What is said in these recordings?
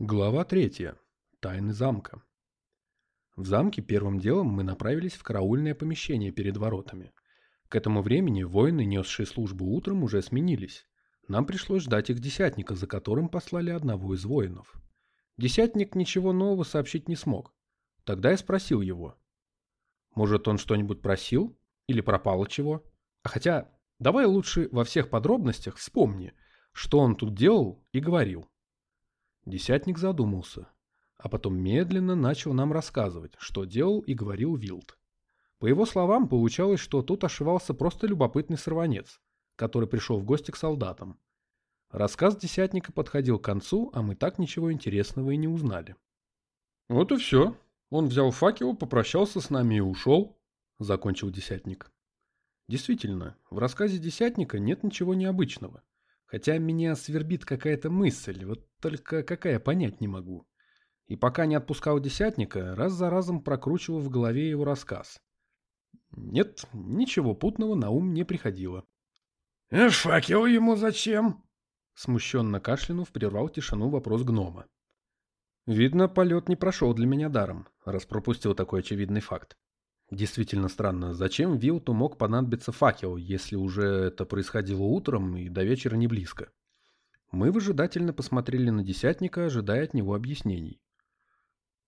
Глава третья. Тайны замка. В замке первым делом мы направились в караульное помещение перед воротами. К этому времени воины, несшие службу утром, уже сменились. Нам пришлось ждать их десятника, за которым послали одного из воинов. Десятник ничего нового сообщить не смог. Тогда я спросил его. Может, он что-нибудь просил? Или пропало чего? А хотя, давай лучше во всех подробностях вспомни, что он тут делал и говорил. Десятник задумался, а потом медленно начал нам рассказывать, что делал и говорил Вилд. По его словам, получалось, что тут ошивался просто любопытный сорванец, который пришел в гости к солдатам. Рассказ десятника подходил к концу, а мы так ничего интересного и не узнали. «Вот и все. Он взял факел, попрощался с нами и ушел», — закончил десятник. Действительно, в рассказе десятника нет ничего необычного. Хотя меня свербит какая-то мысль, вот только какая понять не могу. И пока не отпускал десятника, раз за разом прокручивал в голове его рассказ. Нет, ничего путного на ум не приходило. «А факел ему зачем?» Смущенно кашлянув, прервал тишину вопрос гнома. Видно, полет не прошел для меня даром, раз пропустил такой очевидный факт. Действительно странно, зачем Вилту мог понадобиться факел, если уже это происходило утром и до вечера не близко? Мы выжидательно посмотрели на Десятника, ожидая от него объяснений.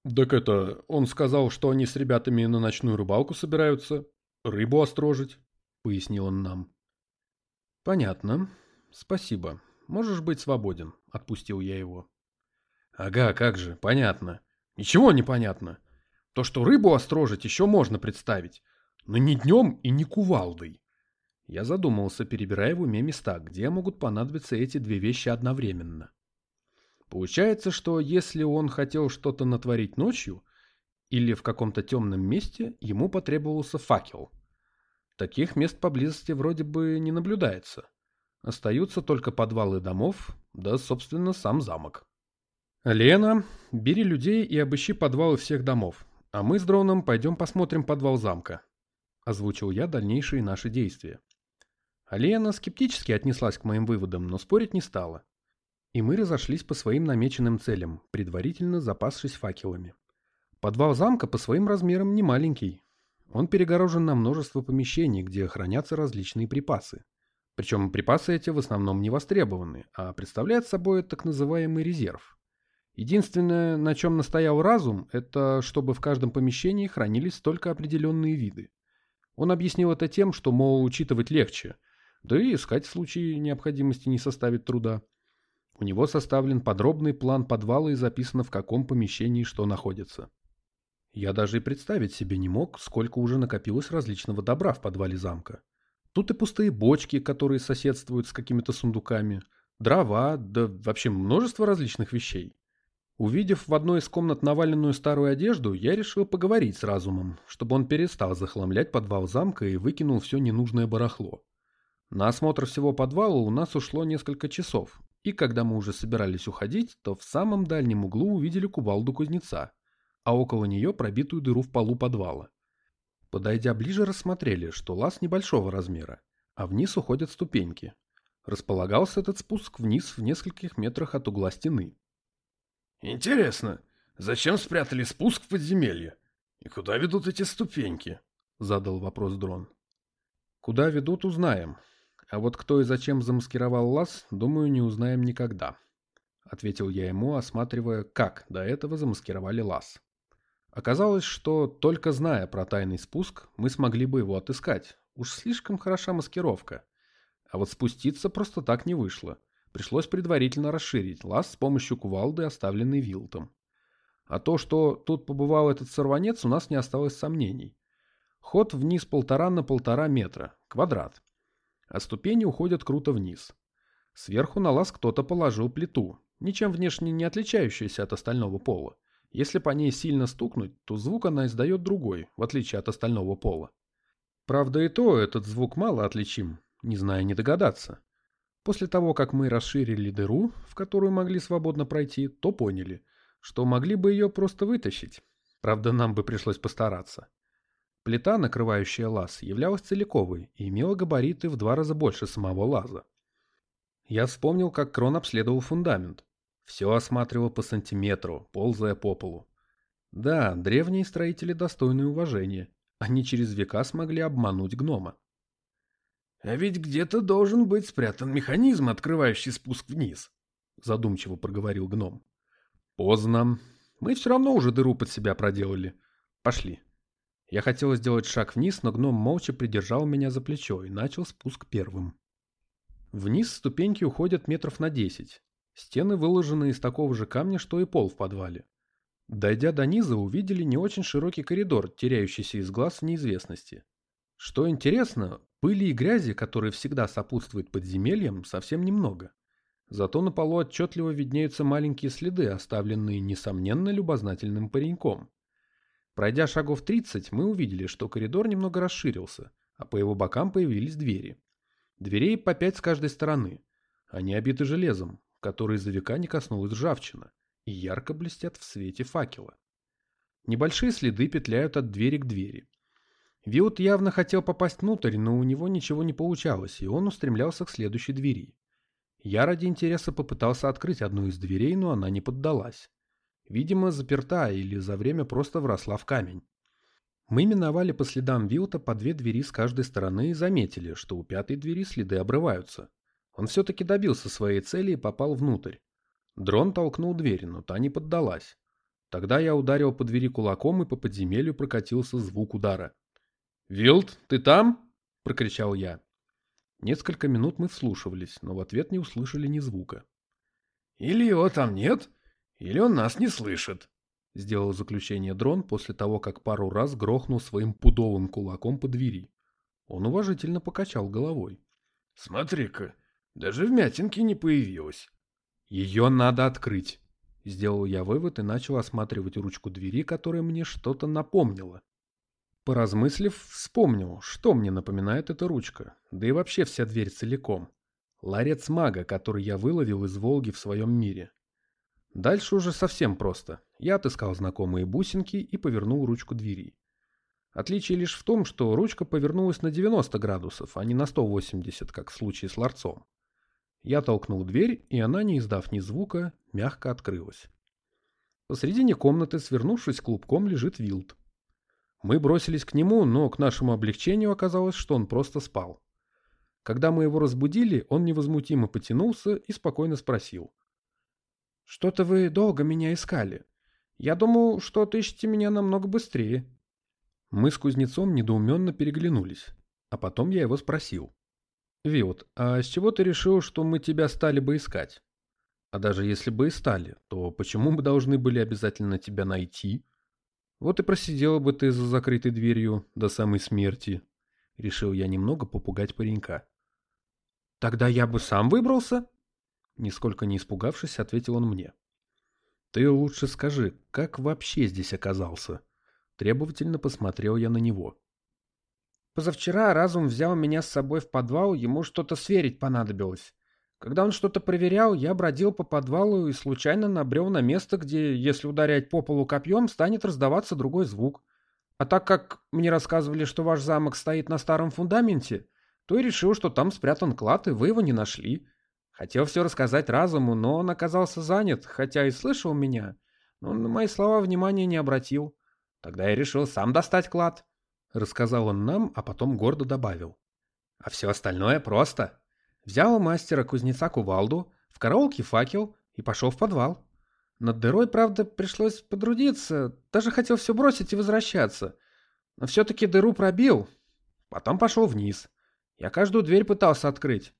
«Так это, он сказал, что они с ребятами на ночную рыбалку собираются, рыбу острожить», — пояснил он нам. «Понятно. Спасибо. Можешь быть свободен», — отпустил я его. «Ага, как же, понятно. Ничего не понятно. То, что рыбу острожить, еще можно представить, но не днем и не кувалдой. Я задумался, перебирая в уме места, где могут понадобиться эти две вещи одновременно. Получается, что если он хотел что-то натворить ночью или в каком-то темном месте, ему потребовался факел. Таких мест поблизости вроде бы не наблюдается. Остаются только подвалы домов, да, собственно, сам замок. «Лена, бери людей и обыщи подвалы всех домов. «А мы с дроном пойдем посмотрим подвал замка», — озвучил я дальнейшие наши действия. Алена скептически отнеслась к моим выводам, но спорить не стала. И мы разошлись по своим намеченным целям, предварительно запасшись факелами. Подвал замка по своим размерам не маленький. Он перегорожен на множество помещений, где хранятся различные припасы. Причем припасы эти в основном не востребованы, а представляют собой так называемый резерв. Единственное, на чем настоял разум, это чтобы в каждом помещении хранились только определенные виды. Он объяснил это тем, что, мол, учитывать легче, да и искать в случае необходимости не составит труда. У него составлен подробный план подвала и записано, в каком помещении что находится. Я даже и представить себе не мог, сколько уже накопилось различного добра в подвале замка. Тут и пустые бочки, которые соседствуют с какими-то сундуками, дрова, да вообще множество различных вещей. Увидев в одной из комнат наваленную старую одежду, я решил поговорить с разумом, чтобы он перестал захламлять подвал замка и выкинул все ненужное барахло. На осмотр всего подвала у нас ушло несколько часов, и когда мы уже собирались уходить, то в самом дальнем углу увидели кувалду кузнеца, а около нее пробитую дыру в полу подвала. Подойдя ближе, рассмотрели, что лаз небольшого размера, а вниз уходят ступеньки. Располагался этот спуск вниз в нескольких метрах от угла стены. «Интересно, зачем спрятали спуск в подземелье? И куда ведут эти ступеньки?» — задал вопрос дрон. «Куда ведут, узнаем. А вот кто и зачем замаскировал лаз, думаю, не узнаем никогда», — ответил я ему, осматривая, как до этого замаскировали лаз. Оказалось, что только зная про тайный спуск, мы смогли бы его отыскать. Уж слишком хороша маскировка. А вот спуститься просто так не вышло. Пришлось предварительно расширить лаз с помощью кувалды, оставленной вилтом. А то, что тут побывал этот сорванец, у нас не осталось сомнений. Ход вниз полтора на полтора метра, квадрат. А ступени уходят круто вниз. Сверху на лаз кто-то положил плиту, ничем внешне не отличающуюся от остального пола. Если по ней сильно стукнуть, то звук она издает другой, в отличие от остального пола. Правда и то этот звук мало отличим, не зная не догадаться. После того, как мы расширили дыру, в которую могли свободно пройти, то поняли, что могли бы ее просто вытащить. Правда, нам бы пришлось постараться. Плита, накрывающая лаз, являлась целиковой и имела габариты в два раза больше самого лаза. Я вспомнил, как Крон обследовал фундамент. Все осматривал по сантиметру, ползая по полу. Да, древние строители достойны уважения. Они через века смогли обмануть гнома. «А ведь где-то должен быть спрятан механизм, открывающий спуск вниз», — задумчиво проговорил гном. «Поздно. Мы все равно уже дыру под себя проделали. Пошли». Я хотел сделать шаг вниз, но гном молча придержал меня за плечо и начал спуск первым. Вниз ступеньки уходят метров на десять. Стены выложены из такого же камня, что и пол в подвале. Дойдя до низа, увидели не очень широкий коридор, теряющийся из глаз в неизвестности. Что интересно, пыли и грязи, которые всегда сопутствуют подземельям, совсем немного. Зато на полу отчетливо виднеются маленькие следы, оставленные, несомненно, любознательным пареньком. Пройдя шагов 30, мы увидели, что коридор немного расширился, а по его бокам появились двери. Дверей по пять с каждой стороны. Они обиты железом, который за века не коснулась ржавчина, и ярко блестят в свете факела. Небольшие следы петляют от двери к двери. Вилд явно хотел попасть внутрь, но у него ничего не получалось, и он устремлялся к следующей двери. Я ради интереса попытался открыть одну из дверей, но она не поддалась. Видимо, заперта или за время просто вросла в камень. Мы миновали по следам Вилта по две двери с каждой стороны и заметили, что у пятой двери следы обрываются. Он все-таки добился своей цели и попал внутрь. Дрон толкнул дверь, но та не поддалась. Тогда я ударил по двери кулаком, и по подземелью прокатился звук удара. «Вилд, ты там?» — прокричал я. Несколько минут мы вслушивались, но в ответ не услышали ни звука. «Или его там нет, или он нас не слышит», — сделал заключение дрон после того, как пару раз грохнул своим пудовым кулаком по двери. Он уважительно покачал головой. «Смотри-ка, даже вмятинки не появилось». «Ее надо открыть», — сделал я вывод и начал осматривать ручку двери, которая мне что-то напомнила. Поразмыслив, вспомнил, что мне напоминает эта ручка, да и вообще вся дверь целиком. Ларец мага, который я выловил из Волги в своем мире. Дальше уже совсем просто. Я отыскал знакомые бусинки и повернул ручку двери. Отличие лишь в том, что ручка повернулась на 90 градусов, а не на 180, как в случае с ларцом. Я толкнул дверь, и она, не издав ни звука, мягко открылась. Посредине комнаты, свернувшись клубком, лежит Вилд. Мы бросились к нему, но к нашему облегчению оказалось, что он просто спал. Когда мы его разбудили, он невозмутимо потянулся и спокойно спросил. «Что-то вы долго меня искали. Я думал, что отыщете меня намного быстрее». Мы с кузнецом недоуменно переглянулись, а потом я его спросил. «Виот, а с чего ты решил, что мы тебя стали бы искать? А даже если бы и стали, то почему мы должны были обязательно тебя найти? Вот и просидела бы ты за закрытой дверью до самой смерти». Решил я немного попугать паренька. «Тогда я бы сам выбрался?» Нисколько не испугавшись, ответил он мне. «Ты лучше скажи, как вообще здесь оказался?» Требовательно посмотрел я на него. Позавчера разум взял меня с собой в подвал, ему что-то сверить понадобилось. Когда он что-то проверял, я бродил по подвалу и случайно набрел на место, где, если ударять по полу копьем, станет раздаваться другой звук. А так как мне рассказывали, что ваш замок стоит на старом фундаменте, то и решил, что там спрятан клад, и вы его не нашли. Хотел все рассказать разуму, но он оказался занят, хотя и слышал меня, но на мои слова внимания не обратил. Тогда я решил сам достать клад. Рассказал он нам, а потом гордо добавил. А все остальное просто. Взял у мастера-кузнеца кувалду, в караулке факел и пошел в подвал. Над дырой, правда, пришлось подрудиться, даже хотел все бросить и возвращаться. Но все-таки дыру пробил. Потом пошел вниз. Я каждую дверь пытался открыть.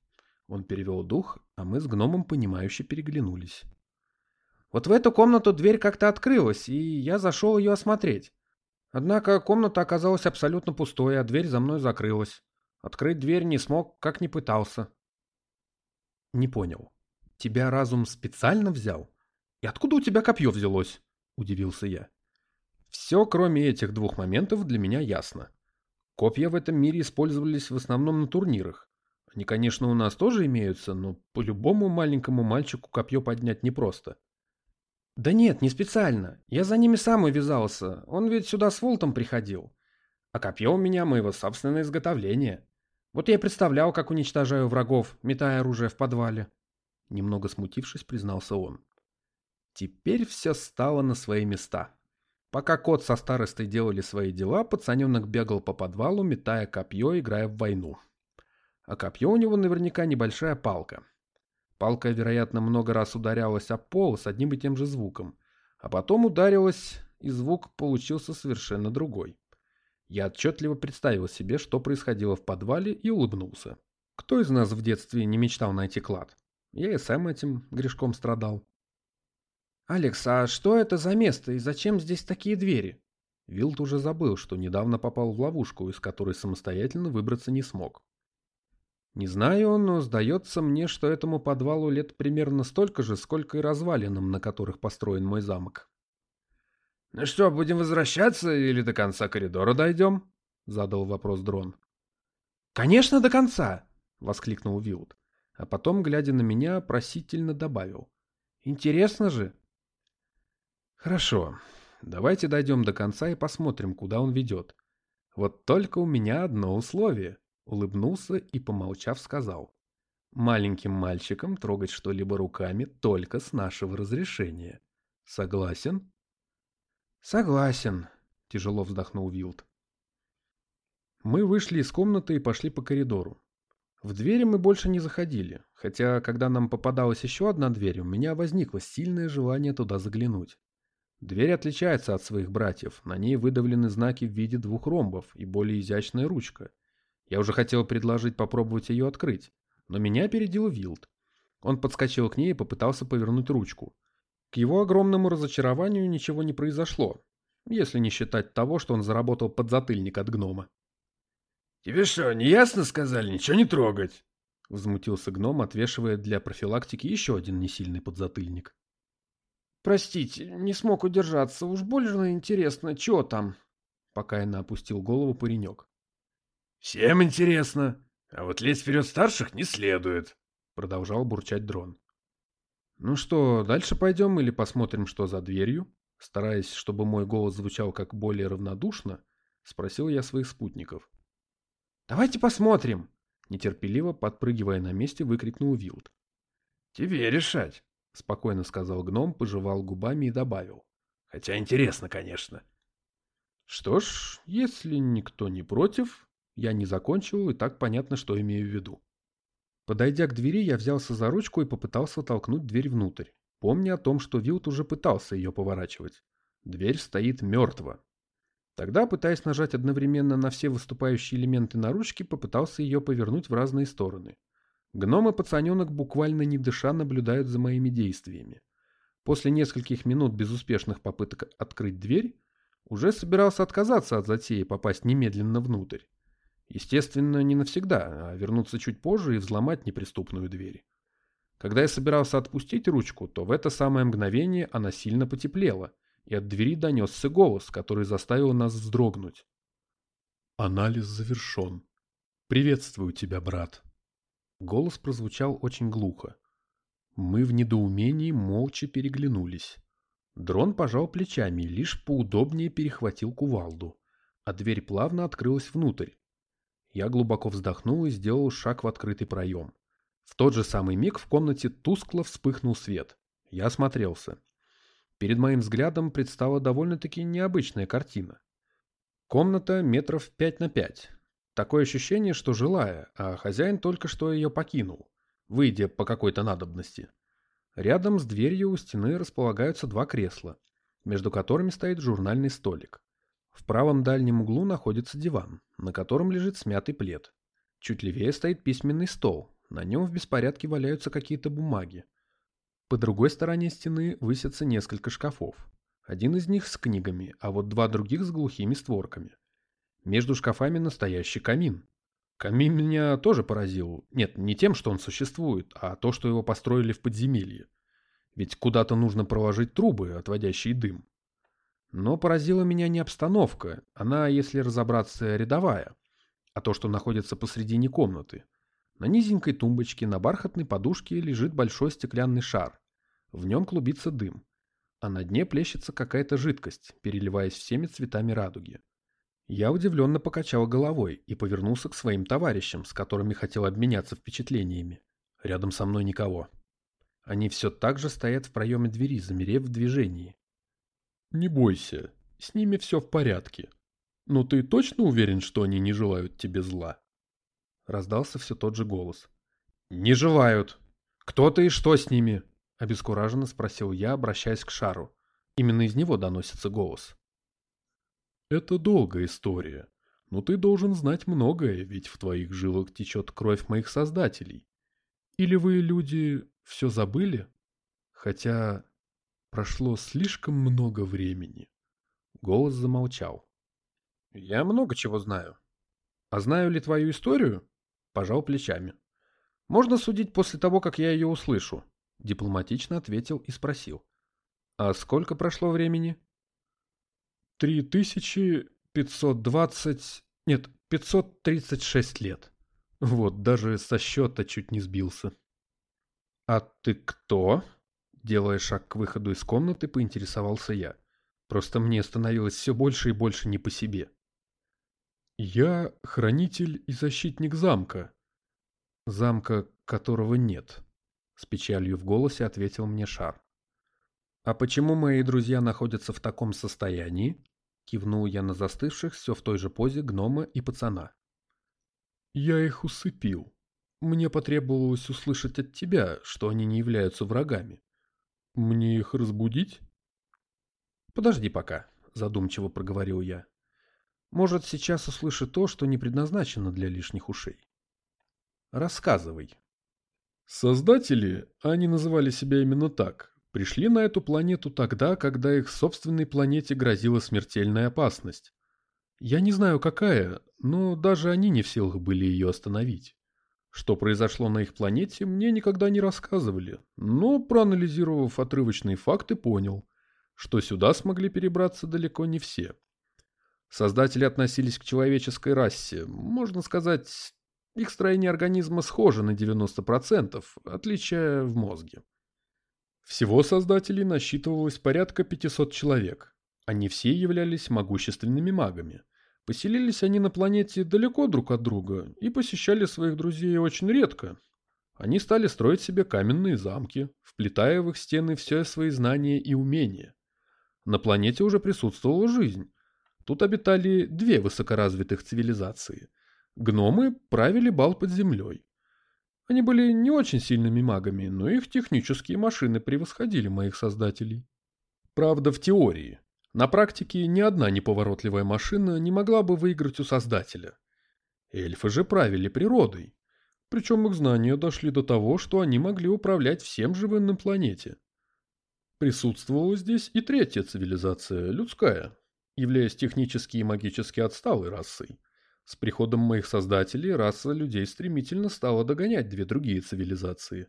Он перевел дух, а мы с гномом понимающе переглянулись. Вот в эту комнату дверь как-то открылась, и я зашел ее осмотреть. Однако комната оказалась абсолютно пустой, а дверь за мной закрылась. Открыть дверь не смог, как не пытался. Не понял. Тебя разум специально взял? И откуда у тебя копье взялось? Удивился я. Все, кроме этих двух моментов, для меня ясно. Копья в этом мире использовались в основном на турнирах. Они, конечно, у нас тоже имеются, но по любому маленькому мальчику копье поднять непросто. Да нет, не специально. Я за ними сам увязался. Он ведь сюда с Волтом приходил. А копье у меня моего собственного изготовления. Вот я и представлял, как уничтожаю врагов, метая оружие в подвале. Немного смутившись, признался он. Теперь все стало на свои места. Пока кот со старостой делали свои дела, пацаненок бегал по подвалу, метая копье, играя в войну. А копье у него наверняка небольшая палка. Палка, вероятно, много раз ударялась о пол с одним и тем же звуком. А потом ударилась, и звук получился совершенно другой. Я отчетливо представил себе, что происходило в подвале, и улыбнулся. Кто из нас в детстве не мечтал найти клад? Я и сам этим грешком страдал. «Алекс, а что это за место и зачем здесь такие двери?» Вилд уже забыл, что недавно попал в ловушку, из которой самостоятельно выбраться не смог. Не знаю, но сдается мне, что этому подвалу лет примерно столько же, сколько и развалинам, на которых построен мой замок. «Ну что, будем возвращаться или до конца коридора дойдем?» — задал вопрос дрон. «Конечно, до конца!» — воскликнул Вилд, а потом, глядя на меня, просительно добавил. «Интересно же!» Хорошо. Давайте дойдем до конца и посмотрим, куда он ведет. Вот только у меня одно условие. Улыбнулся и, помолчав, сказал. Маленьким мальчикам трогать что-либо руками только с нашего разрешения. Согласен? Согласен, тяжело вздохнул Вилд. Мы вышли из комнаты и пошли по коридору. В двери мы больше не заходили, хотя, когда нам попадалась еще одна дверь, у меня возникло сильное желание туда заглянуть. Дверь отличается от своих братьев, на ней выдавлены знаки в виде двух ромбов и более изящная ручка. Я уже хотел предложить попробовать ее открыть, но меня опередил Вилд. Он подскочил к ней и попытался повернуть ручку. К его огромному разочарованию ничего не произошло, если не считать того, что он заработал подзатыльник от гнома. «Тебе что, не ясно сказали? Ничего не трогать!» Взмутился гном, отвешивая для профилактики еще один несильный подзатыльник. Простите, не смог удержаться. Уж больно интересно, что там?» Покаянно опустил голову паренек. «Всем интересно. А вот лезть вперед старших не следует», — продолжал бурчать дрон. «Ну что, дальше пойдем или посмотрим, что за дверью?» Стараясь, чтобы мой голос звучал как более равнодушно, спросил я своих спутников. «Давайте посмотрим!» Нетерпеливо, подпрыгивая на месте, выкрикнул Вилд. «Тебе решать!» — спокойно сказал гном, пожевал губами и добавил. «Хотя интересно, конечно». Что ж, если никто не против, я не закончил, и так понятно, что имею в виду. Подойдя к двери, я взялся за ручку и попытался толкнуть дверь внутрь, помня о том, что Вилд уже пытался ее поворачивать. Дверь стоит мертво. Тогда, пытаясь нажать одновременно на все выступающие элементы на ручке, попытался ее повернуть в разные стороны. Гном и пацаненок буквально не дыша наблюдают за моими действиями. После нескольких минут безуспешных попыток открыть дверь, уже собирался отказаться от затеи попасть немедленно внутрь. Естественно, не навсегда, а вернуться чуть позже и взломать неприступную дверь. Когда я собирался отпустить ручку, то в это самое мгновение она сильно потеплела, и от двери донесся голос, который заставил нас вздрогнуть. «Анализ завершен. Приветствую тебя, брат». Голос прозвучал очень глухо. Мы в недоумении молча переглянулись. Дрон пожал плечами и лишь поудобнее перехватил кувалду, а дверь плавно открылась внутрь. Я глубоко вздохнул и сделал шаг в открытый проем. В тот же самый миг в комнате тускло вспыхнул свет. Я осмотрелся. Перед моим взглядом предстала довольно-таки необычная картина. Комната метров пять на пять, Такое ощущение, что жилая, а хозяин только что ее покинул, выйдя по какой-то надобности. Рядом с дверью у стены располагаются два кресла, между которыми стоит журнальный столик. В правом дальнем углу находится диван, на котором лежит смятый плед. Чуть левее стоит письменный стол, на нем в беспорядке валяются какие-то бумаги. По другой стороне стены высятся несколько шкафов. Один из них с книгами, а вот два других с глухими створками. Между шкафами настоящий камин. Камин меня тоже поразил. Нет, не тем, что он существует, а то, что его построили в подземелье. Ведь куда-то нужно проложить трубы, отводящие дым. Но поразила меня не обстановка, она, если разобраться, рядовая, а то, что находится посредине комнаты. На низенькой тумбочке на бархатной подушке лежит большой стеклянный шар. В нем клубится дым, а на дне плещется какая-то жидкость, переливаясь всеми цветами радуги. Я удивленно покачал головой и повернулся к своим товарищам, с которыми хотел обменяться впечатлениями. Рядом со мной никого. Они все так же стоят в проеме двери, замерев в движении. «Не бойся, с ними все в порядке. Но ты точно уверен, что они не желают тебе зла?» Раздался все тот же голос. «Не желают. Кто ты и что с ними?» Обескураженно спросил я, обращаясь к шару. Именно из него доносится голос. «Это долгая история, но ты должен знать многое, ведь в твоих жилах течет кровь моих создателей. Или вы, люди, все забыли? Хотя прошло слишком много времени». Голос замолчал. «Я много чего знаю. А знаю ли твою историю?» Пожал плечами. «Можно судить после того, как я ее услышу», — дипломатично ответил и спросил. «А сколько прошло времени?» «Три тысячи пятьсот двадцать... Нет, пятьсот тридцать шесть лет. Вот, даже со счета чуть не сбился». «А ты кто?» Делая шаг к выходу из комнаты, поинтересовался я. Просто мне становилось все больше и больше не по себе. «Я хранитель и защитник замка». «Замка, которого нет», — с печалью в голосе ответил мне Шар. «А почему мои друзья находятся в таком состоянии?» Кивнул я на застывших все в той же позе гнома и пацана. «Я их усыпил. Мне потребовалось услышать от тебя, что они не являются врагами. Мне их разбудить?» «Подожди пока», — задумчиво проговорил я. Может, сейчас услышит то, что не предназначено для лишних ушей. Рассказывай. Создатели, они называли себя именно так, пришли на эту планету тогда, когда их собственной планете грозила смертельная опасность. Я не знаю какая, но даже они не в силах были ее остановить. Что произошло на их планете, мне никогда не рассказывали, но, проанализировав отрывочные факты, понял, что сюда смогли перебраться далеко не все. Создатели относились к человеческой расе. Можно сказать, их строение организма схоже на 90%, отличие в мозге. Всего создателей насчитывалось порядка 500 человек. Они все являлись могущественными магами. Поселились они на планете далеко друг от друга и посещали своих друзей очень редко. Они стали строить себе каменные замки, вплетая в их стены все свои знания и умения. На планете уже присутствовала жизнь, Тут обитали две высокоразвитых цивилизации. Гномы правили бал под землей. Они были не очень сильными магами, но их технические машины превосходили моих создателей. Правда, в теории. На практике ни одна неповоротливая машина не могла бы выиграть у создателя. Эльфы же правили природой. Причем их знания дошли до того, что они могли управлять всем живым на планете. Присутствовала здесь и третья цивилизация, людская, являясь технически и магически отсталой расой. С приходом моих создателей раса людей стремительно стала догонять две другие цивилизации.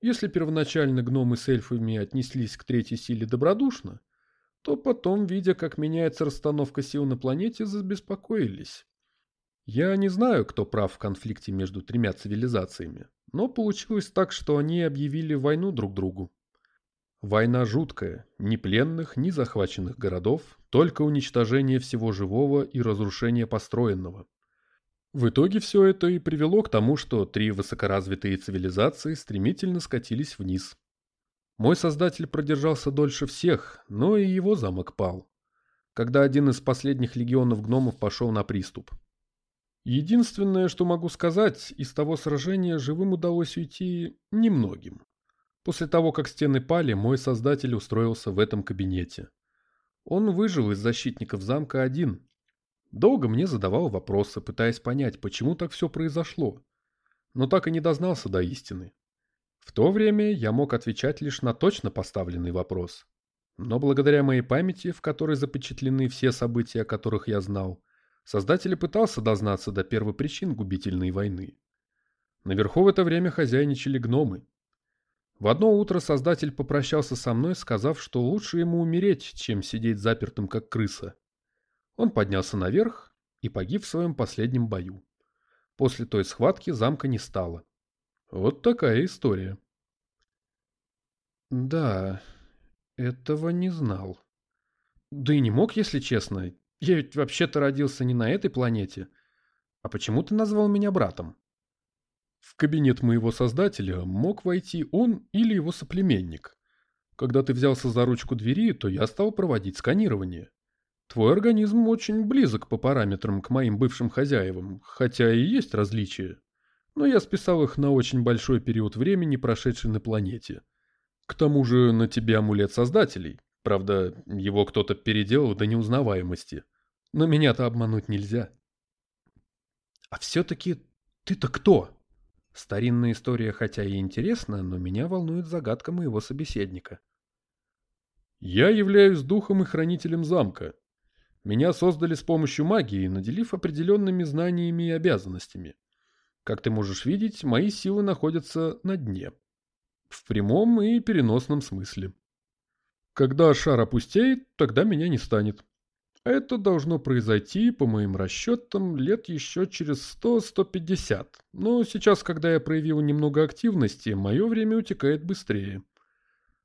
Если первоначально гномы с эльфами отнеслись к третьей силе добродушно, то потом, видя, как меняется расстановка сил на планете, забеспокоились. Я не знаю, кто прав в конфликте между тремя цивилизациями, но получилось так, что они объявили войну друг другу. Война жуткая, ни пленных, ни захваченных городов, только уничтожение всего живого и разрушение построенного. В итоге все это и привело к тому, что три высокоразвитые цивилизации стремительно скатились вниз. Мой создатель продержался дольше всех, но и его замок пал, когда один из последних легионов гномов пошел на приступ. Единственное, что могу сказать, из того сражения живым удалось уйти немногим. После того, как стены пали, мой создатель устроился в этом кабинете. Он выжил из защитников замка один. Долго мне задавал вопросы, пытаясь понять, почему так все произошло. Но так и не дознался до истины. В то время я мог отвечать лишь на точно поставленный вопрос. Но благодаря моей памяти, в которой запечатлены все события, о которых я знал, создатель пытался дознаться до первопричин губительной войны. Наверху в это время хозяйничали гномы, в одно утро создатель попрощался со мной, сказав, что лучше ему умереть, чем сидеть запертым, как крыса. Он поднялся наверх и погиб в своем последнем бою. После той схватки замка не стало. Вот такая история. Да, этого не знал. Да и не мог, если честно. Я ведь вообще-то родился не на этой планете. А почему ты назвал меня братом? В кабинет моего создателя мог войти он или его соплеменник. Когда ты взялся за ручку двери, то я стал проводить сканирование. Твой организм очень близок по параметрам к моим бывшим хозяевам, хотя и есть различия. Но я списал их на очень большой период времени, прошедший на планете. К тому же на тебе амулет создателей. Правда, его кто-то переделал до неузнаваемости. Но меня-то обмануть нельзя. А все-таки ты-то кто? Старинная история хотя и интересна, но меня волнует загадка моего собеседника. Я являюсь духом и хранителем замка. Меня создали с помощью магии, наделив определенными знаниями и обязанностями. Как ты можешь видеть, мои силы находятся на дне. В прямом и переносном смысле. Когда шар опустеет, тогда меня не станет. Это должно произойти, по моим расчетам, лет еще через 100-150. Но сейчас, когда я проявил немного активности, мое время утекает быстрее.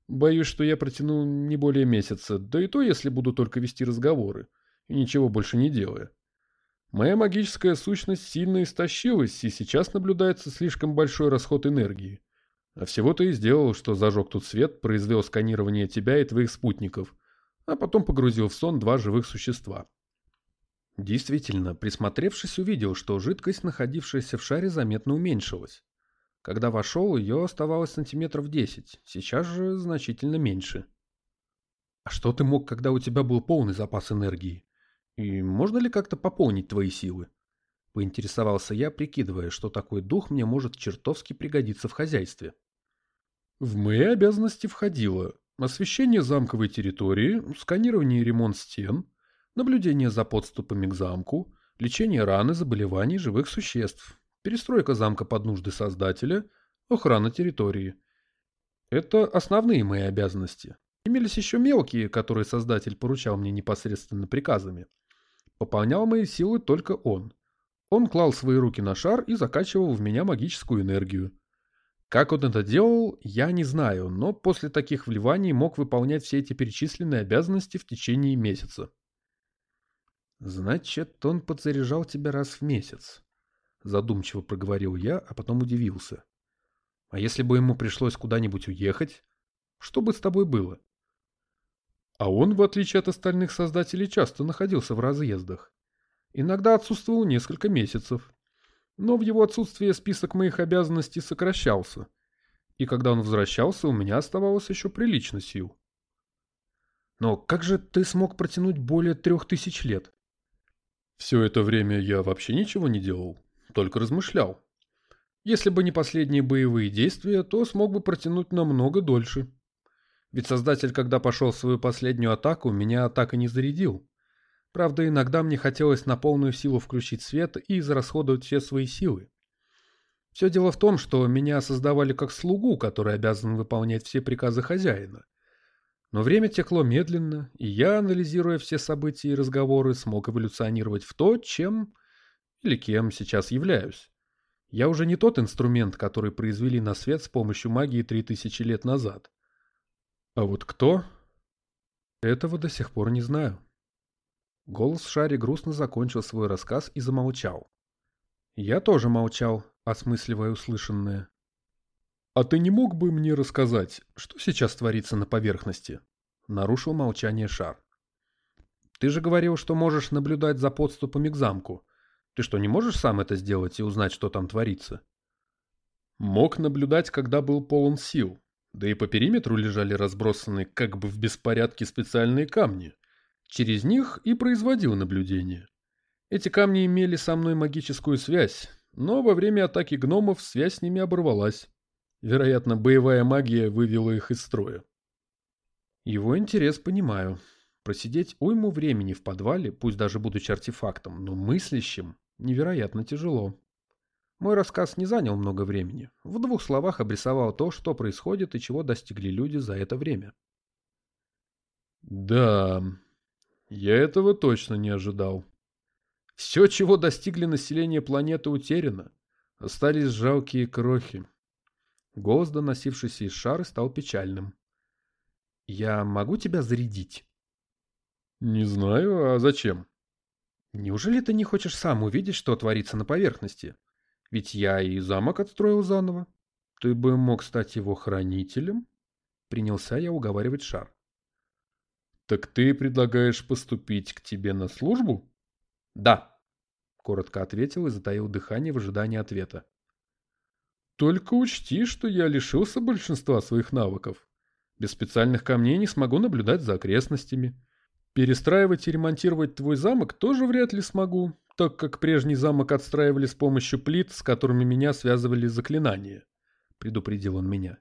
Боюсь, что я протяну не более месяца, да и то, если буду только вести разговоры, и ничего больше не делая. Моя магическая сущность сильно истощилась, и сейчас наблюдается слишком большой расход энергии. А всего ты и сделал, что зажег тут свет, произвел сканирование тебя и твоих спутников – а потом погрузил в сон два живых существа. Действительно, присмотревшись, увидел, что жидкость, находившаяся в шаре, заметно уменьшилась. Когда вошел, ее оставалось сантиметров 10, сейчас же значительно меньше. А что ты мог, когда у тебя был полный запас энергии? И можно ли как-то пополнить твои силы? Поинтересовался я, прикидывая, что такой дух мне может чертовски пригодиться в хозяйстве. В мои обязанности входило Освещение замковой территории, сканирование и ремонт стен, наблюдение за подступами к замку, лечение ран и заболеваний живых существ, перестройка замка под нужды создателя, охрана территории. Это основные мои обязанности. Имелись еще мелкие, которые создатель поручал мне непосредственно приказами. Пополнял мои силы только он. Он клал свои руки на шар и закачивал в меня магическую энергию. Как он это делал, я не знаю, но после таких вливаний мог выполнять все эти перечисленные обязанности в течение месяца. «Значит, он подзаряжал тебя раз в месяц», — задумчиво проговорил я, а потом удивился. «А если бы ему пришлось куда-нибудь уехать, что бы с тобой было?» А он, в отличие от остальных создателей, часто находился в разъездах. Иногда отсутствовал несколько месяцев. Но в его отсутствие список моих обязанностей сокращался, и когда он возвращался, у меня оставалось еще прилично сил. Но как же ты смог протянуть более трех тысяч лет? Все это время я вообще ничего не делал, только размышлял. Если бы не последние боевые действия, то смог бы протянуть намного дольше. Ведь Создатель, когда пошел в свою последнюю атаку, меня так и не зарядил. Правда, иногда мне хотелось на полную силу включить свет и израсходовать все свои силы. Все дело в том, что меня создавали как слугу, который обязан выполнять все приказы хозяина. Но время текло медленно, и я, анализируя все события и разговоры, смог эволюционировать в то, чем или кем сейчас являюсь. Я уже не тот инструмент, который произвели на свет с помощью магии три тысячи лет назад. А вот кто? Этого до сих пор не знаю. Голос Шари грустно закончил свой рассказ и замолчал. Я тоже молчал, осмысливая услышанное. «А ты не мог бы мне рассказать, что сейчас творится на поверхности?» Нарушил молчание Шар. «Ты же говорил, что можешь наблюдать за подступами к замку. Ты что, не можешь сам это сделать и узнать, что там творится?» Мог наблюдать, когда был полон сил. Да и по периметру лежали разбросаны как бы в беспорядке специальные камни. Через них и производил наблюдение. Эти камни имели со мной магическую связь, но во время атаки гномов связь с ними оборвалась. Вероятно, боевая магия вывела их из строя. Его интерес понимаю. Просидеть уйму времени в подвале, пусть даже будучи артефактом, но мыслящим, невероятно тяжело. Мой рассказ не занял много времени. В двух словах обрисовал то, что происходит и чего достигли люди за это время. Да, я этого точно не ожидал. Все, чего достигли население планеты, утеряно. Остались жалкие крохи. Голос, доносившийся из шара, стал печальным. «Я могу тебя зарядить?» «Не знаю, а зачем?» «Неужели ты не хочешь сам увидеть, что творится на поверхности? Ведь я и замок отстроил заново. Ты бы мог стать его хранителем? Принялся я уговаривать шар. Так ты предлагаешь поступить к тебе на службу? Да, коротко ответил и затаил дыхание в ожидании ответа. Только учти, что я лишился большинства своих навыков. Без специальных камней не смогу наблюдать за окрестностями. Перестраивать и ремонтировать твой замок тоже вряд ли смогу, так как прежний замок отстраивали с помощью плит, с которыми меня связывали заклинания. Предупредил он меня.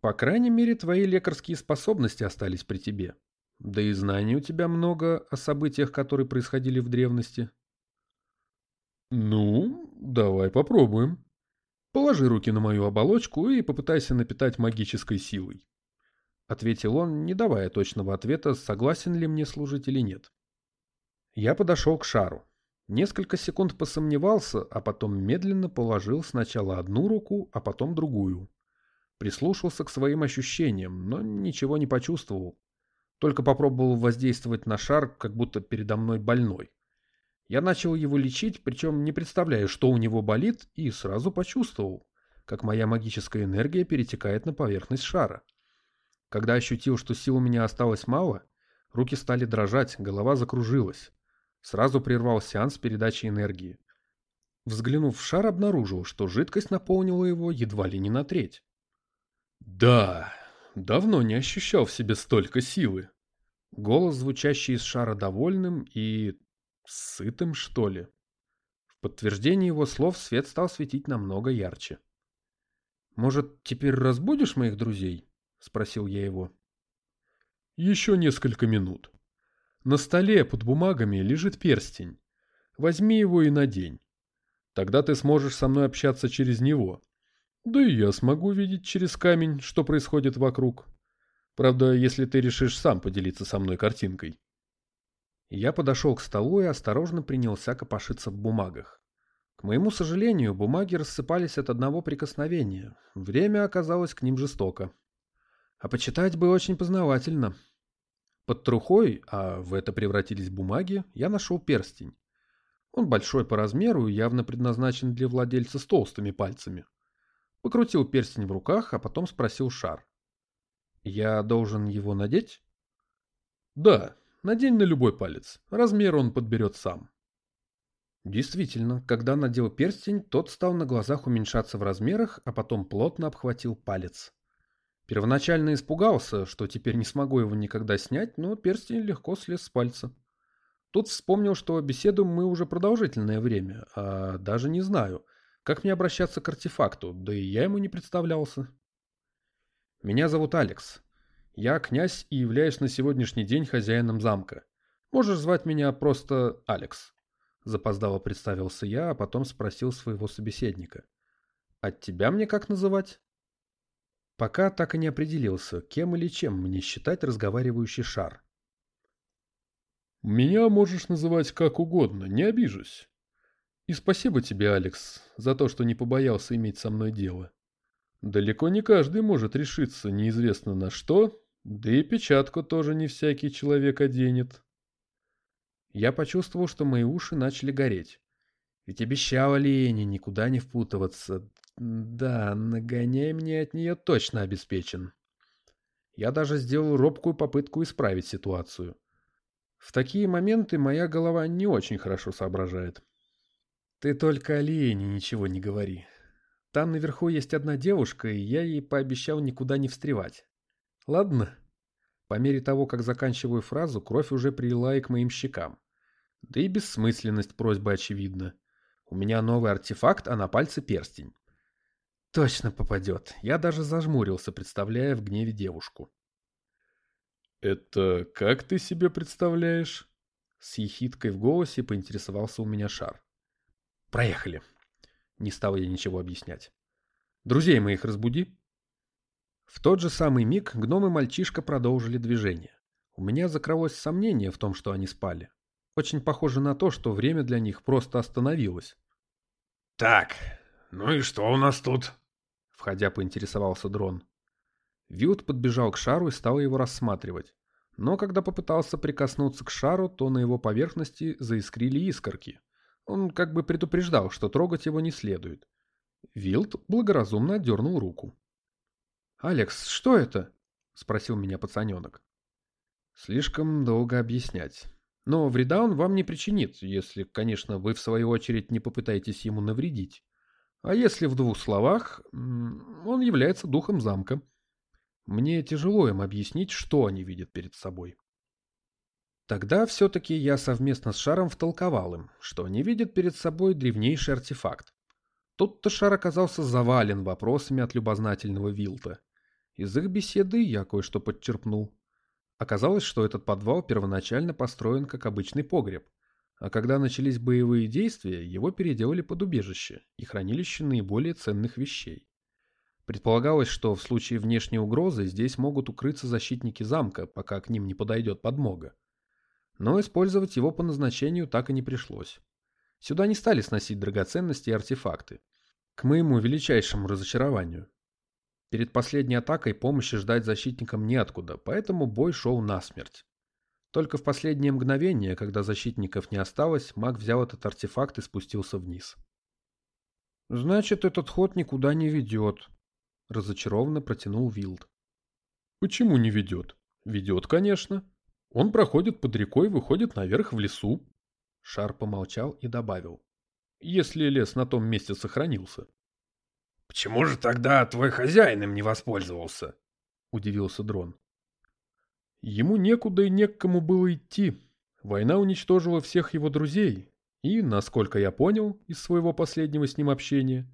По крайней мере, твои лекарские способности остались при тебе. Да и знаний у тебя много о событиях, которые происходили в древности. Ну, давай попробуем. Положи руки на мою оболочку и попытайся напитать магической силой. — ответил он, не давая точного ответа, согласен ли мне служить или нет. Я подошел к шару. Несколько секунд посомневался, а потом медленно положил сначала одну руку, а потом другую. Прислушался к своим ощущениям, но ничего не почувствовал. Только попробовал воздействовать на шар, как будто передо мной больной. Я начал его лечить, причем не представляя, что у него болит, и сразу почувствовал, как моя магическая энергия перетекает на поверхность шара. Когда ощутил, что сил у меня осталось мало, руки стали дрожать, голова закружилась. Сразу прервал сеанс передачи энергии. Взглянув в шар, обнаружил, что жидкость наполнила его едва ли не на треть. «Да, давно не ощущал в себе столько силы». Голос, звучащий из шара довольным и... сытым, что ли. В подтверждение его слов свет стал светить намного ярче. «Может, теперь разбудишь моих друзей?» — спросил я его. «Еще несколько минут. На столе под бумагами лежит перстень. Возьми его и надень. Тогда ты сможешь со мной общаться через него. Да и я смогу видеть через камень, что происходит вокруг. Правда, если ты решишь сам поделиться со мной картинкой». Я подошел к столу и осторожно принялся копошиться в бумагах. К моему сожалению, бумаги рассыпались от одного прикосновения. Время оказалось к ним жестоко. А почитать бы очень познавательно. Под трухой, а в это превратились бумаги, я нашел перстень. Он большой по размеру и явно предназначен для владельца с толстыми пальцами. Покрутил перстень в руках, а потом спросил шар. «Я должен его надеть?» «Да, надень на любой палец. Размер он подберет сам». Действительно, когда надел перстень, тот стал на глазах уменьшаться в размерах, а потом плотно обхватил палец. Первоначально испугался, что теперь не смогу его никогда снять, но перстень легко слез с пальца. Тут вспомнил, что беседуем мы уже продолжительное время, а даже не знаю, как мне обращаться к артефакту, да и я ему не представлялся. Меня зовут Алекс. Я князь и являюсь на сегодняшний день хозяином замка. Можешь звать меня просто Алекс. Запоздало представился я, а потом спросил своего собеседника. От тебя мне как называть? Пока так и не определился, кем или чем мне считать разговаривающий шар. «Меня можешь называть как угодно, не обижусь. И спасибо тебе, Алекс, за то, что не побоялся иметь со мной дело. Далеко не каждый может решиться неизвестно на что, да и печатку тоже не всякий человек оденет». Я почувствовал, что мои уши начали гореть. Ведь обещала Лене никуда не впутываться, да, нагоняй мне от нее точно обеспечен. Я даже сделал робкую попытку исправить ситуацию. В такие моменты моя голова не очень хорошо соображает. Ты только о Лиене ничего не говори. Там наверху есть одна девушка, и я ей пообещал никуда не встревать. Ладно? По мере того, как заканчиваю фразу, кровь уже прилила и к моим щекам. Да и бессмысленность просьбы очевидна. У меня новый артефакт, а на пальце перстень. Точно попадет. Я даже зажмурился, представляя в гневе девушку. «Это как ты себе представляешь?» С ехиткой в голосе поинтересовался у меня шар. «Проехали». Не стал я ничего объяснять. «Друзей моих разбуди». В тот же самый миг гном и мальчишка продолжили движение. У меня закралось сомнение в том, что они спали. Очень похоже на то, что время для них просто остановилось. «Так, ну и что у нас тут?» Входя, поинтересовался дрон. Вилд подбежал к шару и стал его рассматривать. Но когда попытался прикоснуться к шару, то на его поверхности заискрили искорки. Он как бы предупреждал, что трогать его не следует. Вилд благоразумно отдернул руку. «Алекс, что это?» — спросил меня пацаненок. «Слишком долго объяснять. Но вреда он вам не причинит, если, конечно, вы в свою очередь не попытаетесь ему навредить. А если в двух словах, он является духом замка. Мне тяжело им объяснить, что они видят перед собой». Тогда все-таки я совместно с Шаром втолковал им, что они видят перед собой древнейший артефакт. Тут-то Шар оказался завален вопросами от любознательного Вилта. Из их беседы я кое-что подчерпнул. Оказалось, что этот подвал первоначально построен как обычный погреб, а когда начались боевые действия, его переделали под убежище и хранилище наиболее ценных вещей. Предполагалось, что в случае внешней угрозы здесь могут укрыться защитники замка, пока к ним не подойдет подмога. Но использовать его по назначению так и не пришлось. Сюда не стали сносить драгоценности и артефакты. К моему величайшему разочарованию. Перед последней атакой помощи ждать защитникам неоткуда, поэтому бой шел насмерть. Только в последнее мгновение, когда защитников не осталось, маг взял этот артефакт и спустился вниз. «Значит, этот ход никуда не ведет», — разочарованно протянул Вилд. «Почему не ведет? Ведет, конечно. Он проходит под рекой и выходит наверх в лесу». Шар помолчал и добавил. «Если лес на том месте сохранился». «Почему же тогда твой хозяин им не воспользовался?» — удивился Дрон. Ему некуда и не к кому было идти. Война уничтожила всех его друзей, и, насколько я понял из своего последнего с ним общения,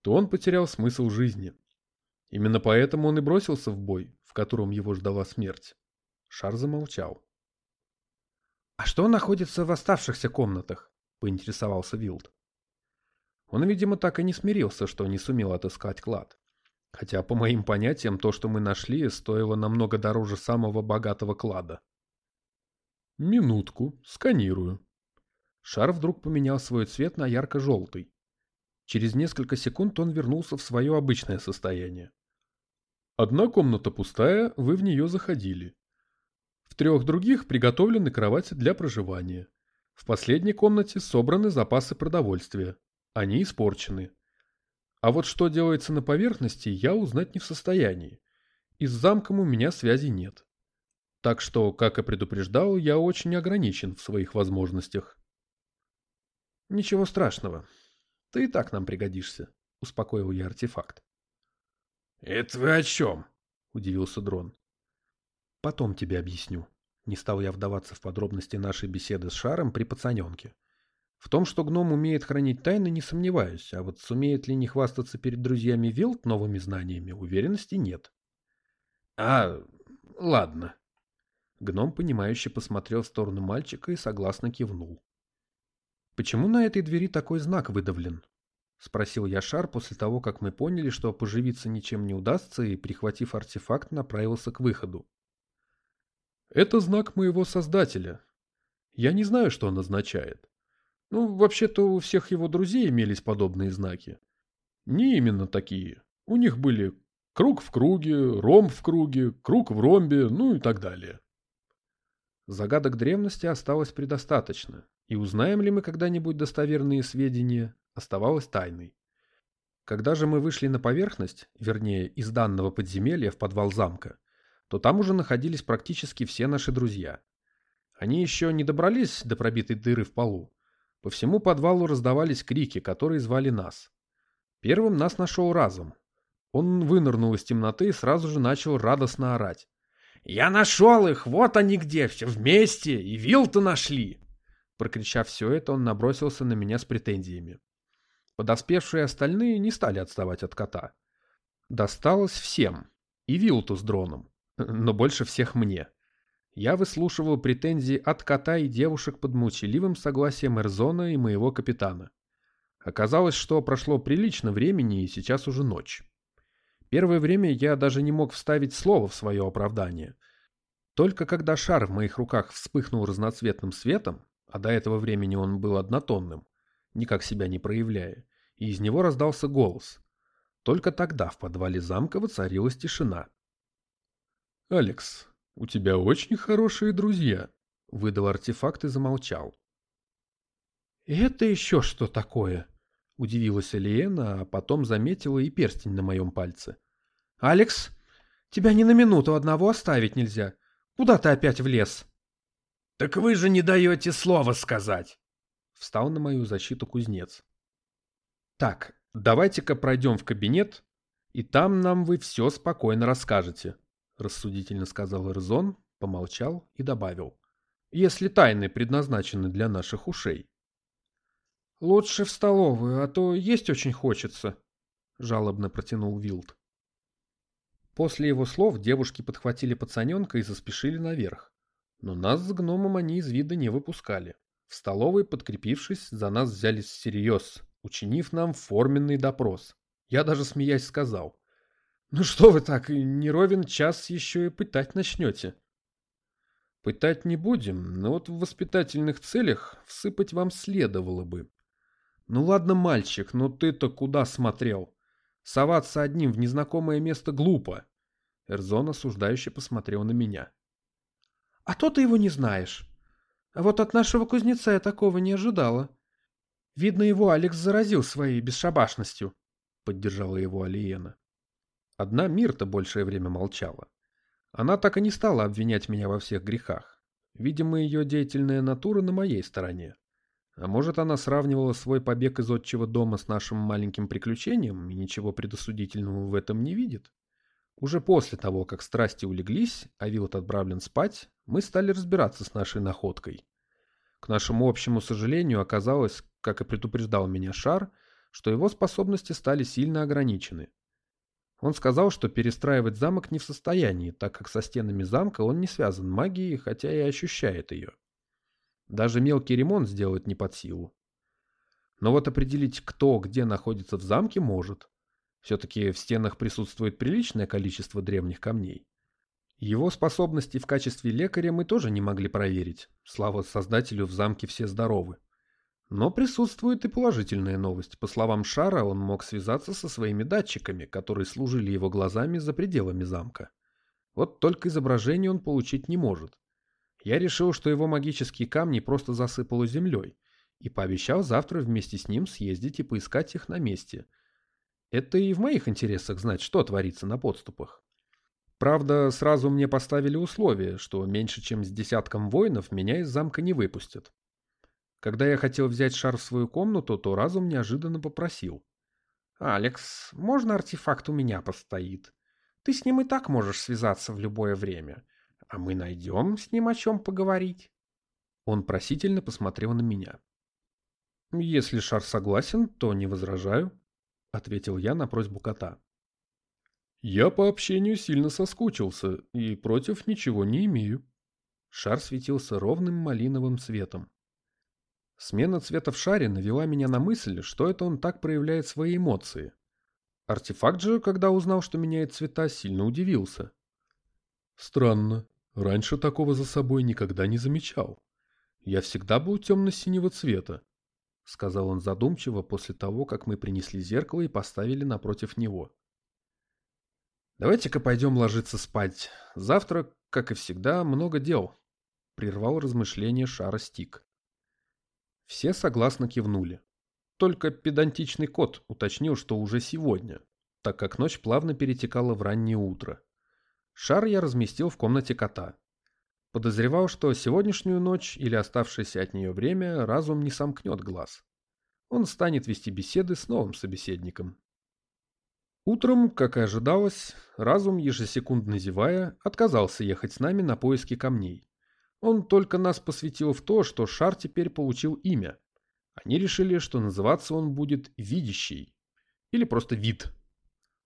то он потерял смысл жизни. Именно поэтому он и бросился в бой, в котором его ждала смерть. Шар замолчал. «А что находится в оставшихся комнатах?» — поинтересовался Вилд. Он, видимо, так и не смирился, что не сумел отыскать клад. Хотя, по моим понятиям, то, что мы нашли, стоило намного дороже самого богатого клада. Минутку, сканирую. Шар вдруг поменял свой цвет на ярко-желтый. Через несколько секунд он вернулся в свое обычное состояние. Одна комната пустая, вы в нее заходили. В трех других приготовлены кровати для проживания. В последней комнате собраны запасы продовольствия. Они испорчены. А вот что делается на поверхности, я узнать не в состоянии. И с замком у меня связи нет. Так что, как и предупреждал, я очень ограничен в своих возможностях. Ничего страшного. Ты и так нам пригодишься, успокоил я артефакт. Это вы о чем? Удивился дрон. Потом тебе объясню. Не стал я вдаваться в подробности нашей беседы с Шаром при пацаненке. В том, что гном умеет хранить тайны, не сомневаюсь, а вот сумеет ли не хвастаться перед друзьями Вилд новыми знаниями, уверенности нет. А, ладно. Гном, понимающе посмотрел в сторону мальчика и согласно кивнул. «Почему на этой двери такой знак выдавлен?» — спросил я Шар после того, как мы поняли, что поживиться ничем не удастся, и, прихватив артефакт, направился к выходу. «Это знак моего создателя. Я не знаю, что он означает. Ну, вообще-то у всех его друзей имелись подобные знаки. Не именно такие. У них были круг в круге, ромб в круге, круг в ромбе, ну и так далее. Загадок древности осталось предостаточно, и узнаем ли мы когда-нибудь достоверные сведения, оставалось тайной. Когда же мы вышли на поверхность, вернее, из данного подземелья в подвал замка, то там уже находились практически все наши друзья. Они еще не добрались до пробитой дыры в полу, по всему подвалу раздавались крики, которые звали нас. Первым нас нашел разум. Он вынырнул из темноты и сразу же начал радостно орать. «Я нашел их! Вот они где! Все вместе! И Вилта нашли!» Прокричав все это, он набросился на меня с претензиями. Подоспевшие остальные не стали отставать от кота. Досталось всем. И Вилту с дроном. Но больше всех мне. Я выслушивал претензии от кота и девушек под молчаливым согласием Эрзона и моего капитана. Оказалось, что прошло прилично времени и сейчас уже ночь. Первое время я даже не мог вставить слово в свое оправдание. Только когда шар в моих руках вспыхнул разноцветным светом, а до этого времени он был однотонным, никак себя не проявляя, и из него раздался голос. Только тогда в подвале замка воцарилась тишина. «Алекс, «У тебя очень хорошие друзья», — выдал артефакт и замолчал. «Это еще что такое?» — удивилась Элиена, а потом заметила и перстень на моем пальце. «Алекс, тебя ни на минуту одного оставить нельзя. Куда ты опять влез?» «Так вы же не даете слова сказать!» Встал на мою защиту кузнец. «Так, давайте-ка пройдем в кабинет, и там нам вы все спокойно расскажете», — рассудительно сказал Эрзон, помолчал и добавил. «Если тайны предназначены для наших ушей». «Лучше в столовую, а то есть очень хочется», — жалобно протянул Вилд. После его слов девушки подхватили пацаненка и заспешили наверх. Но нас с гномом они из вида не выпускали. В столовой, подкрепившись, за нас взялись всерьез, учинив нам форменный допрос. Я даже смеясь сказал. «Ну что вы так, не ровен час еще и пытать начнете?» «Пытать не будем, но вот в воспитательных целях всыпать вам следовало бы. Ну ладно, мальчик, но ты-то куда смотрел? Соваться одним в незнакомое место глупо. Эрзон осуждающе посмотрел на меня. А то ты его не знаешь. А вот от нашего кузнеца я такого не ожидала. Видно, его Алекс заразил своей бесшабашностью, поддержала его Алиена. Одна Мирта большее время молчала. Она так и не стала обвинять меня во всех грехах. Видимо, ее деятельная натура на моей стороне. А может, она сравнивала свой побег из отчего дома с нашим маленьким приключением и ничего предосудительного в этом не видит? Уже после того, как страсти улеглись, а Вилот отправлен спать, мы стали разбираться с нашей находкой. К нашему общему сожалению оказалось, как и предупреждал меня Шар, что его способности стали сильно ограничены. Он сказал, что перестраивать замок не в состоянии, так как со стенами замка он не связан магией, хотя и ощущает ее. Даже мелкий ремонт сделать не под силу. Но вот определить, кто где находится в замке, может. Все-таки в стенах присутствует приличное количество древних камней. Его способности в качестве лекаря мы тоже не могли проверить. Слава создателю, в замке все здоровы. Но присутствует и положительная новость. По словам Шара, он мог связаться со своими датчиками, которые служили его глазами за пределами замка. Вот только изображение он получить не может. Я решил, что его магические камни просто засыпало землей, и пообещал завтра вместе с ним съездить и поискать их на месте. Это и в моих интересах знать, что творится на подступах. Правда, сразу мне поставили условие, что меньше чем с десятком воинов меня из замка не выпустят. Когда я хотел взять шар в свою комнату, то разум неожиданно попросил. «Алекс, можно артефакт у меня постоит? Ты с ним и так можешь связаться в любое время. А мы найдем с ним о чем поговорить. Он просительно посмотрел на меня. «Если Шар согласен, то не возражаю», — ответил я на просьбу кота. «Я по общению сильно соскучился и против ничего не имею». Шар светился ровным малиновым цветом. Смена цвета в шаре навела меня на мысль, что это он так проявляет свои эмоции. Артефакт же, когда узнал, что меняет цвета, сильно удивился. «Странно. Раньше такого за собой никогда не замечал. Я всегда был темно-синего цвета, — сказал он задумчиво после того, как мы принесли зеркало и поставили напротив него. «Давайте-ка пойдем ложиться спать. Завтра, как и всегда, много дел», — прервал размышление Шара Стик. Все согласно кивнули. Только педантичный кот уточнил, что уже сегодня, так как ночь плавно перетекала в раннее утро. Шар я разместил в комнате кота. Подозревал, что сегодняшнюю ночь или оставшееся от нее время разум не сомкнет глаз. Он станет вести беседы с новым собеседником. Утром, как и ожидалось, разум, ежесекундно зевая, отказался ехать с нами на поиски камней. Он только нас посвятил в то, что шар теперь получил имя. Они решили, что называться он будет «Видящий» или просто «Вид».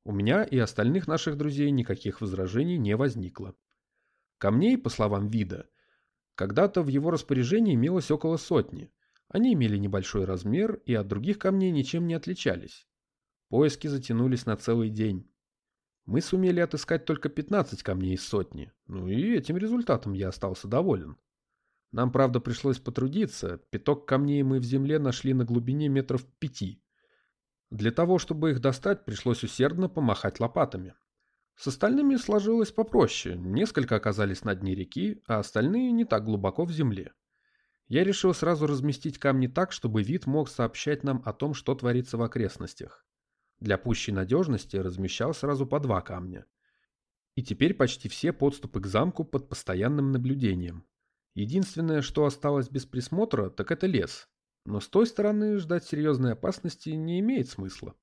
У меня и остальных наших друзей никаких возражений не возникло. Камней, по словам вида, когда-то в его распоряжении имелось около сотни. Они имели небольшой размер и от других камней ничем не отличались. Поиски затянулись на целый день. Мы сумели отыскать только 15 камней из сотни, ну и этим результатом я остался доволен. Нам, правда, пришлось потрудиться, пяток камней мы в земле нашли на глубине метров пяти. Для того, чтобы их достать, пришлось усердно помахать лопатами. С остальными сложилось попроще, несколько оказались на дне реки, а остальные не так глубоко в земле. Я решил сразу разместить камни так, чтобы вид мог сообщать нам о том, что творится в окрестностях. Для пущей надежности размещал сразу по два камня. И теперь почти все подступы к замку под постоянным наблюдением. Единственное, что осталось без присмотра, так это лес. Но с той стороны ждать серьезной опасности не имеет смысла.